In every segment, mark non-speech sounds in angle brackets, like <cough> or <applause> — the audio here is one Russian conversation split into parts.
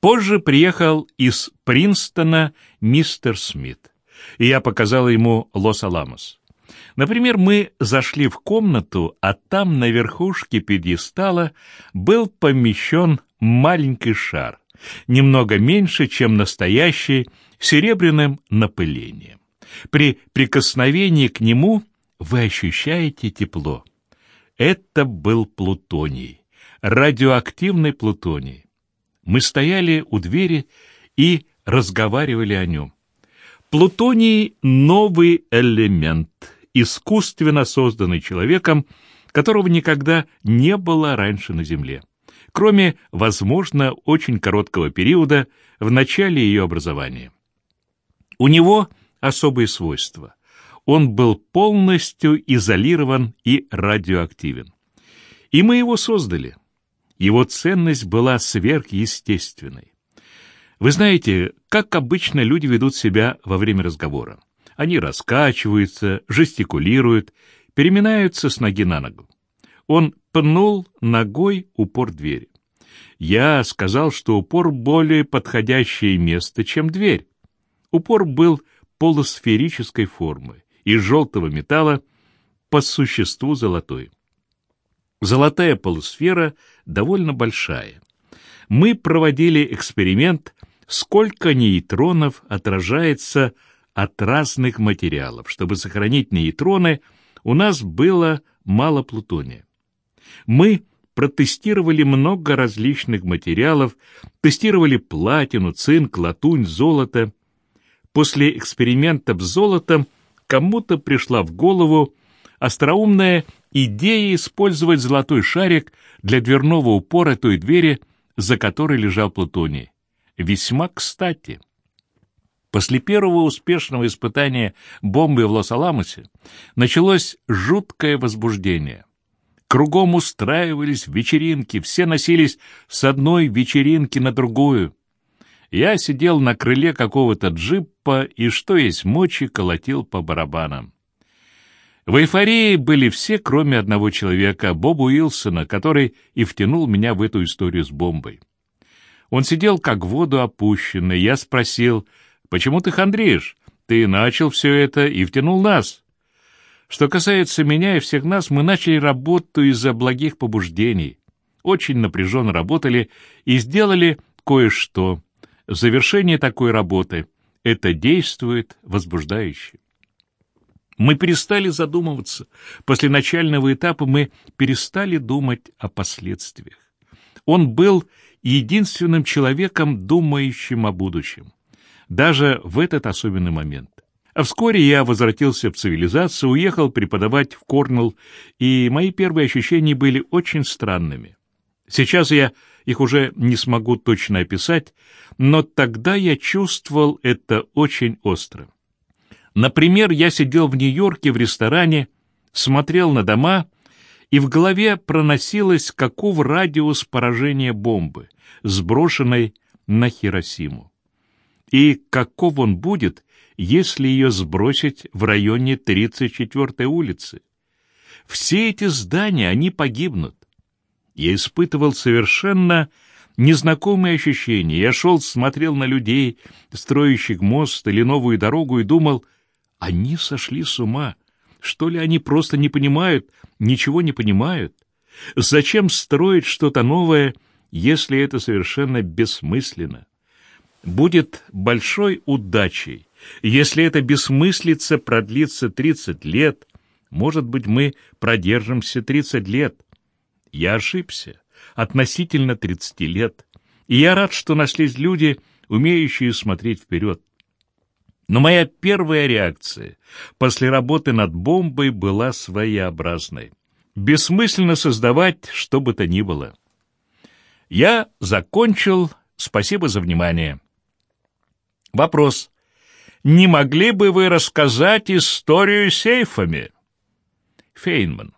Позже приехал из Принстона мистер Смит, и я показал ему Лос-Аламос. Например, мы зашли в комнату, а там на верхушке пьедестала был помещен маленький шар, немного меньше, чем настоящий, серебряным напылением. При прикосновении к нему вы ощущаете тепло. Это был плутоний, радиоактивный плутоний. Мы стояли у двери и разговаривали о нем. Плутоний — новый элемент, искусственно созданный человеком, которого никогда не было раньше на Земле, кроме, возможно, очень короткого периода в начале ее образования. У него особые свойства. Он был полностью изолирован и радиоактивен. И мы его создали. Его ценность была сверхъестественной. Вы знаете, как обычно люди ведут себя во время разговора. Они раскачиваются, жестикулируют, переминаются с ноги на ногу. Он пнул ногой упор двери. Я сказал, что упор более подходящее место, чем дверь. Упор был полусферической формы, из желтого металла, по существу золотой. Золотая полусфера довольно большая. Мы проводили эксперимент, сколько нейтронов отражается от разных материалов. Чтобы сохранить нейтроны, у нас было мало плутония. Мы протестировали много различных материалов, тестировали платину, цинк, латунь, золото. После экспериментов с золотом кому-то пришла в голову остроумная идея использовать золотой шарик для дверного упора той двери, за которой лежал плутоний. Весьма кстати. После первого успешного испытания бомбы в Лос-Аламосе началось жуткое возбуждение. Кругом устраивались вечеринки, все носились с одной вечеринки на другую. Я сидел на крыле какого-то джипа и, что есть мочи, колотил по барабанам. В эйфории были все, кроме одного человека, Боба Уилсона, который и втянул меня в эту историю с бомбой. Он сидел как в воду опущенный. Я спросил, «Почему ты хандришь? Ты начал все это и втянул нас». Что касается меня и всех нас, мы начали работу из-за благих побуждений. Очень напряженно работали и сделали кое-что. Завершение такой работы — это действует возбуждающе. Мы перестали задумываться. После начального этапа мы перестали думать о последствиях. Он был единственным человеком, думающим о будущем. Даже в этот особенный момент. А вскоре я возвратился в цивилизацию, уехал преподавать в Корнелл, и мои первые ощущения были очень странными. Сейчас я их уже не смогу точно описать, но тогда я чувствовал это очень остро. Например, я сидел в Нью-Йорке в ресторане, смотрел на дома, и в голове проносилось, каков радиус поражения бомбы, сброшенной на Хиросиму. И каков он будет, если ее сбросить в районе 34-й улицы? Все эти здания, они погибнут. Я испытывал совершенно незнакомые ощущения. Я шел, смотрел на людей, строящих мост или новую дорогу, и думал, они сошли с ума. Что ли они просто не понимают, ничего не понимают? Зачем строить что-то новое, если это совершенно бессмысленно? Будет большой удачей, если эта бессмыслица продлится 30 лет. Может быть, мы продержимся 30 лет. Я ошибся. Относительно 30 лет. И я рад, что нашлись люди, умеющие смотреть вперед. Но моя первая реакция после работы над бомбой была своеобразной. Бессмысленно создавать что бы то ни было. Я закончил. Спасибо за внимание. Вопрос. Не могли бы вы рассказать историю сейфами? Фейнман.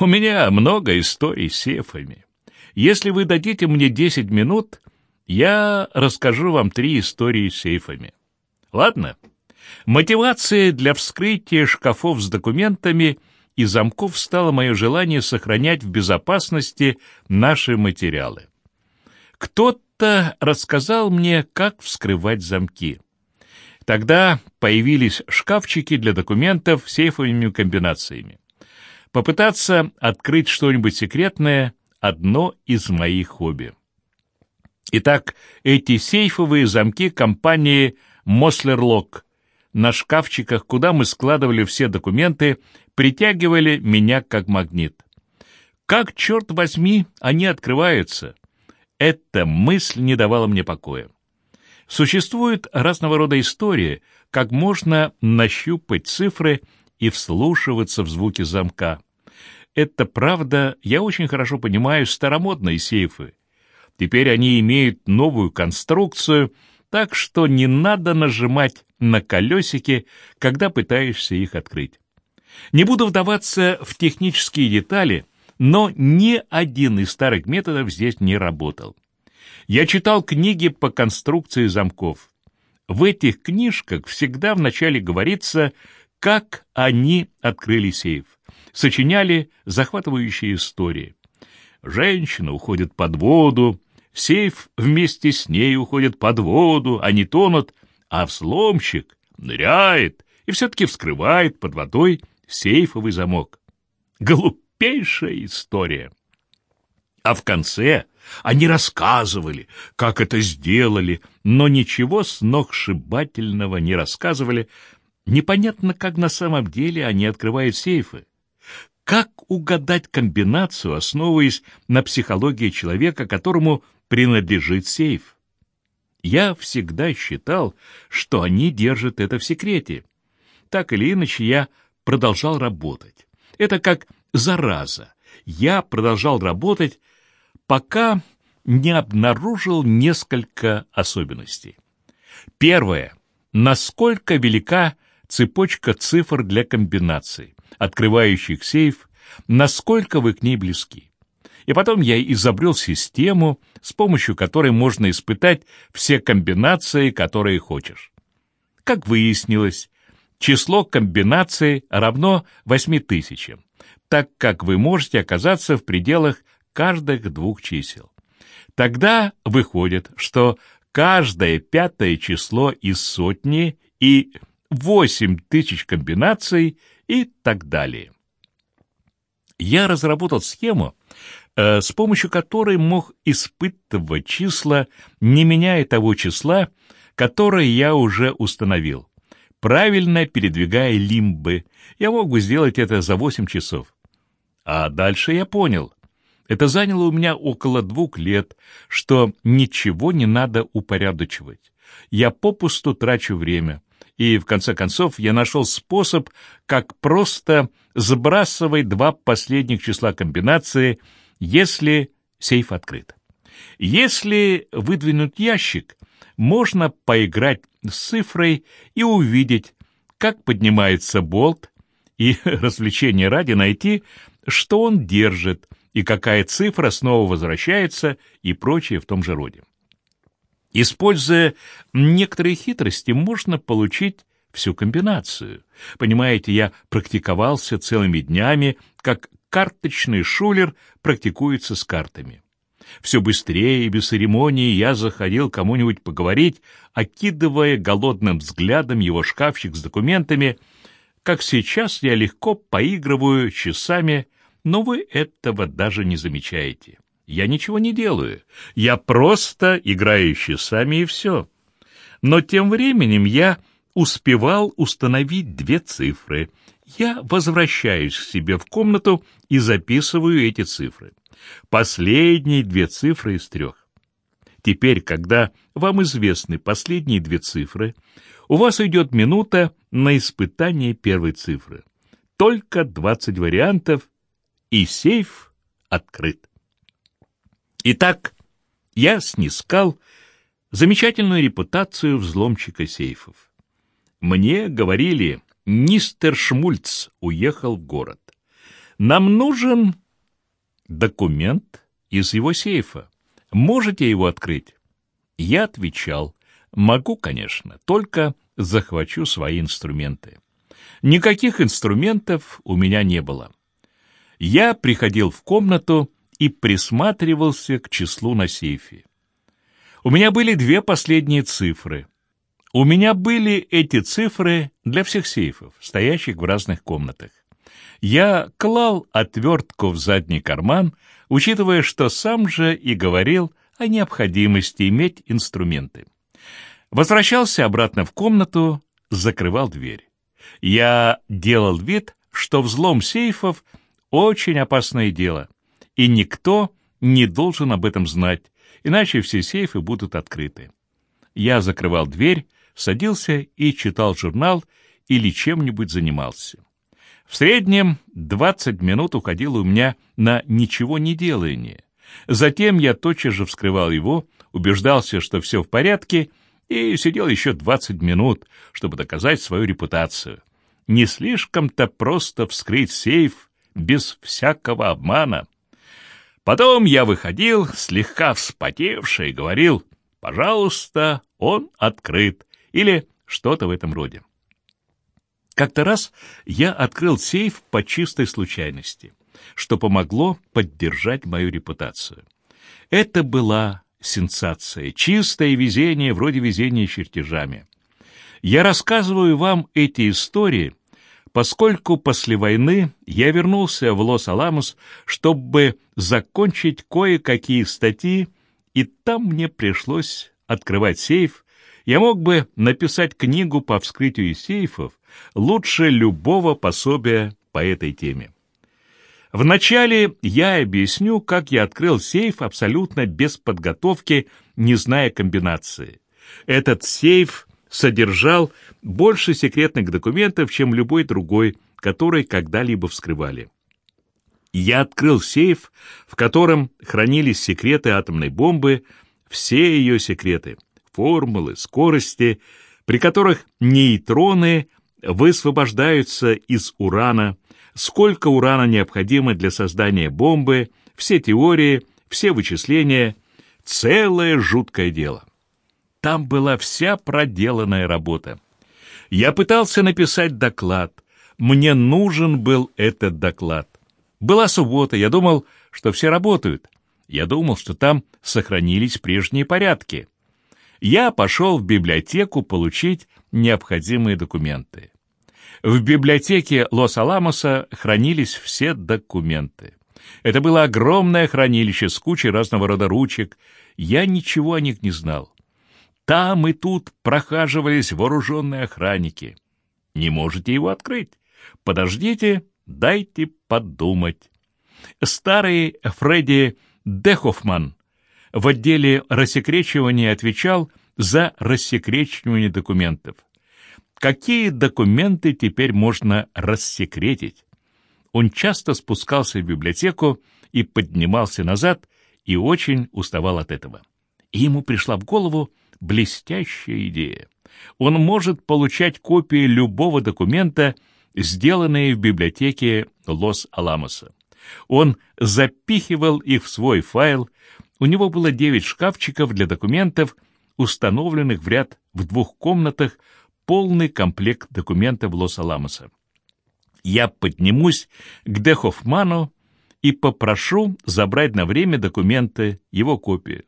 У меня много историй с сейфами. Если вы дадите мне 10 минут, я расскажу вам три истории с сейфами. Ладно? Мотивацией для вскрытия шкафов с документами и замков стало мое желание сохранять в безопасности наши материалы. Кто-то рассказал мне, как вскрывать замки. Тогда появились шкафчики для документов с сейфовыми комбинациями. Попытаться открыть что-нибудь секретное — одно из моих хобби. Итак, эти сейфовые замки компании «Мослер Лок» на шкафчиках, куда мы складывали все документы, притягивали меня как магнит. Как, черт возьми, они открываются? Эта мысль не давала мне покоя. Существует разного рода истории, как можно нащупать цифры и вслушиваться в звуки замка. Это правда, я очень хорошо понимаю старомодные сейфы. Теперь они имеют новую конструкцию, так что не надо нажимать на колесики, когда пытаешься их открыть. Не буду вдаваться в технические детали, но ни один из старых методов здесь не работал. Я читал книги по конструкции замков. В этих книжках всегда вначале говорится, как они открыли сейф сочиняли захватывающие истории. Женщина уходит под воду, сейф вместе с ней уходит под воду, они тонут, а взломщик ныряет и все-таки вскрывает под водой сейфовый замок. Глупейшая история. А в конце они рассказывали, как это сделали, но ничего сногсшибательного не рассказывали. Непонятно, как на самом деле они открывают сейфы. Как угадать комбинацию, основываясь на психологии человека, которому принадлежит сейф? Я всегда считал, что они держат это в секрете. Так или иначе, я продолжал работать. Это как зараза. Я продолжал работать, пока не обнаружил несколько особенностей. Первое. Насколько велика цепочка цифр для комбинаций открывающих сейф, насколько вы к ней близки. И потом я изобрел систему, с помощью которой можно испытать все комбинации, которые хочешь. Как выяснилось, число комбинаций равно 8000, так как вы можете оказаться в пределах каждых двух чисел. Тогда выходит, что каждое пятое число из сотни и 8000 комбинаций и так далее. Я разработал схему, э, с помощью которой мог испытывать числа, не меняя того числа, которое я уже установил. Правильно передвигая лимбы, я мог бы сделать это за 8 часов. А дальше я понял. Это заняло у меня около двух лет, что ничего не надо упорядочивать. Я попусту трачу время и, в конце концов, я нашел способ, как просто сбрасывать два последних числа комбинации, если сейф открыт. Если выдвинуть ящик, можно поиграть с цифрой и увидеть, как поднимается болт, и <laughs> развлечение ради найти, что он держит, и какая цифра снова возвращается, и прочее в том же роде. Используя некоторые хитрости, можно получить всю комбинацию. Понимаете, я практиковался целыми днями, как карточный шулер практикуется с картами. Все быстрее и без церемонии я заходил кому-нибудь поговорить, окидывая голодным взглядом его шкафчик с документами, как сейчас я легко поигрываю часами, но вы этого даже не замечаете. Я ничего не делаю. Я просто играю часами и все. Но тем временем я успевал установить две цифры. Я возвращаюсь к себе в комнату и записываю эти цифры. Последние две цифры из трех. Теперь, когда вам известны последние две цифры, у вас идет минута на испытание первой цифры. Только 20 вариантов, и сейф открыт. Итак, я снискал замечательную репутацию взломщика сейфов. Мне говорили, мистер Шмульц уехал в город. Нам нужен документ из его сейфа. Можете его открыть? Я отвечал, могу, конечно, только захвачу свои инструменты. Никаких инструментов у меня не было. Я приходил в комнату и присматривался к числу на сейфе. У меня были две последние цифры. У меня были эти цифры для всех сейфов, стоящих в разных комнатах. Я клал отвертку в задний карман, учитывая, что сам же и говорил о необходимости иметь инструменты. Возвращался обратно в комнату, закрывал дверь. Я делал вид, что взлом сейфов — очень опасное дело, и никто не должен об этом знать, иначе все сейфы будут открыты. Я закрывал дверь, садился и читал журнал или чем-нибудь занимался. В среднем 20 минут уходило у меня на ничего не делание. Затем я тотчас же вскрывал его, убеждался, что все в порядке, и сидел еще 20 минут, чтобы доказать свою репутацию. Не слишком-то просто вскрыть сейф без всякого обмана. Потом я выходил, слегка вспотевший, говорил «Пожалуйста, он открыт» или что-то в этом роде. Как-то раз я открыл сейф по чистой случайности, что помогло поддержать мою репутацию. Это была сенсация, чистое везение, вроде везения чертежами. Я рассказываю вам эти истории, поскольку после войны я вернулся в Лос-Аламос, чтобы закончить кое-какие статьи, и там мне пришлось открывать сейф. Я мог бы написать книгу по вскрытию сейфов лучше любого пособия по этой теме. Вначале я объясню, как я открыл сейф абсолютно без подготовки, не зная комбинации. Этот сейф содержал больше секретных документов, чем любой другой, который когда-либо вскрывали. Я открыл сейф, в котором хранились секреты атомной бомбы, все ее секреты, формулы, скорости, при которых нейтроны высвобождаются из урана, сколько урана необходимо для создания бомбы, все теории, все вычисления, целое жуткое дело. Там была вся проделанная работа. Я пытался написать доклад. Мне нужен был этот доклад. Была суббота, я думал, что все работают. Я думал, что там сохранились прежние порядки. Я пошел в библиотеку получить необходимые документы. В библиотеке Лос-Аламоса хранились все документы. Это было огромное хранилище с кучей разного рода ручек. Я ничего о них не знал. Там и тут прохаживались вооруженные охранники. Не можете его открыть. Подождите, дайте подумать. Старый Фредди Дехофман в отделе рассекречивания отвечал за рассекречивание документов. Какие документы теперь можно рассекретить? Он часто спускался в библиотеку и поднимался назад, и очень уставал от этого. И ему пришла в голову блестящая идея. Он может получать копии любого документа, сделанные в библиотеке Лос-Аламоса. Он запихивал их в свой файл, у него было девять шкафчиков для документов, установленных в ряд в двух комнатах полный комплект документов Лос-Аламоса. Я поднимусь к Дехофману и попрошу забрать на время документы, его копии.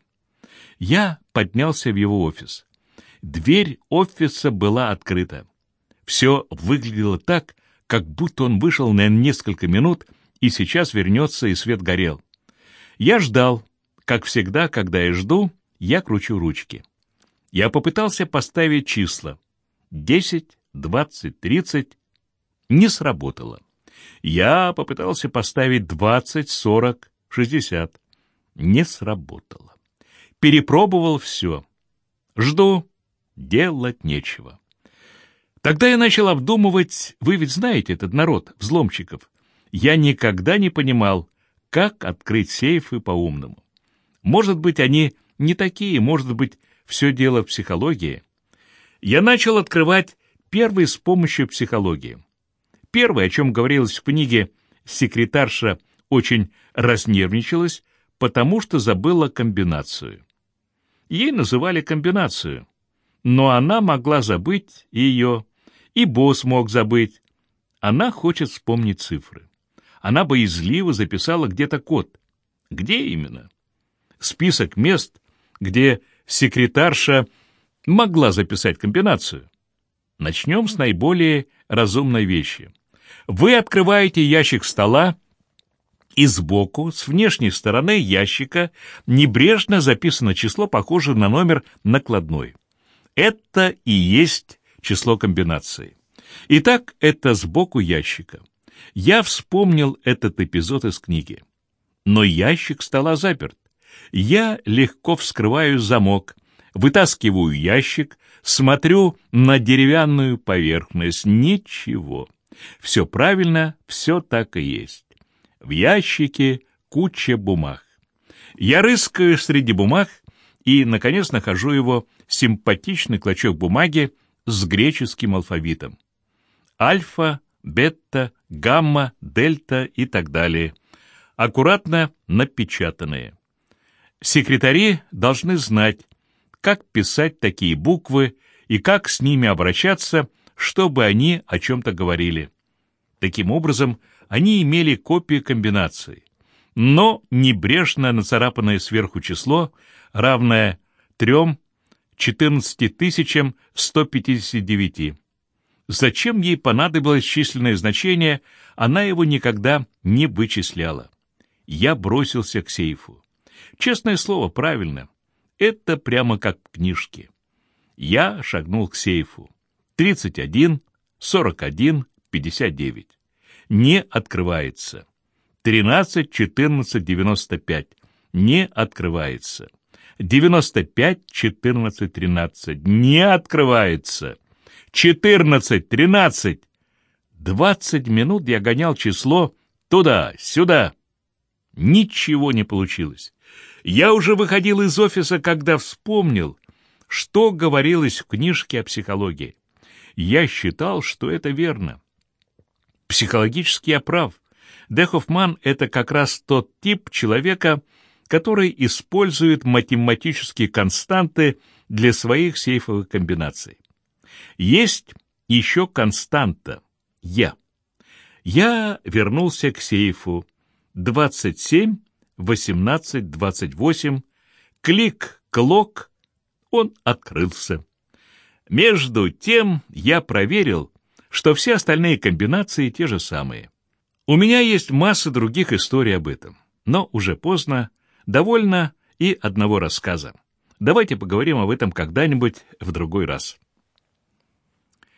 Я поднялся в его офис. Дверь офиса была открыта. Все выглядело так, как будто он вышел на несколько минут и сейчас вернется, и свет горел. Я ждал. Как всегда, когда я жду, я кручу ручки. Я попытался поставить числа. Десять, двадцать, тридцать. Не сработало. Я попытался поставить двадцать, сорок, шестьдесят. Не сработало. Перепробовал все. Жду. Делать нечего. Тогда я начал обдумывать, вы ведь знаете этот народ, взломщиков. Я никогда не понимал, как открыть сейфы по-умному. Может быть, они не такие, может быть, все дело в психологии я начал открывать первый с помощью психологии. Первое, о чем говорилось в книге, секретарша очень разнервничалась, потому что забыла комбинацию. Ей называли комбинацию, но она могла забыть ее, и босс мог забыть. Она хочет вспомнить цифры. Она боязливо записала где-то код. Где именно? Список мест, где секретарша могла записать комбинацию. Начнем с наиболее разумной вещи. Вы открываете ящик стола, и сбоку, с внешней стороны ящика, небрежно записано число, похожее на номер накладной. Это и есть число комбинации. Итак, это сбоку ящика. Я вспомнил этот эпизод из книги. Но ящик стола заперт. Я легко вскрываю замок, вытаскиваю ящик, смотрю на деревянную поверхность. Ничего. Все правильно, все так и есть. В ящике куча бумаг. Я рыскаю среди бумаг и, наконец, нахожу его симпатичный клочок бумаги с греческим алфавитом. Альфа, бета, гамма, дельта и так далее. Аккуратно напечатанные. Секретари должны знать, как писать такие буквы и как с ними обращаться, чтобы они о чем-то говорили. Таким образом, они имели копии комбинаций, но небрежно нацарапанное сверху число, равное 3 14 159. Зачем ей понадобилось численное значение, она его никогда не вычисляла. Я бросился к сейфу. Честное слово, правильно. Это прямо как в книжке. Я шагнул к сейфу. 31, 41, 59. Не открывается. 13, 14, 95. Не открывается. 95, 14, 13. Не открывается. 14, 13. 20 минут я гонял число туда, сюда. Ничего не получилось. Я уже выходил из офиса, когда вспомнил, что говорилось в книжке о психологии. Я считал, что это верно. Психологически я прав. Дехофман — это как раз тот тип человека, который использует математические константы для своих сейфовых комбинаций. Есть еще константа — я. Я вернулся к сейфу. 27, 18, 28. Клик, клок. Он открылся. Между тем я проверил, что все остальные комбинации те же самые. У меня есть масса других историй об этом, но уже поздно, Довольно и одного рассказа. Давайте поговорим об этом когда-нибудь в другой раз.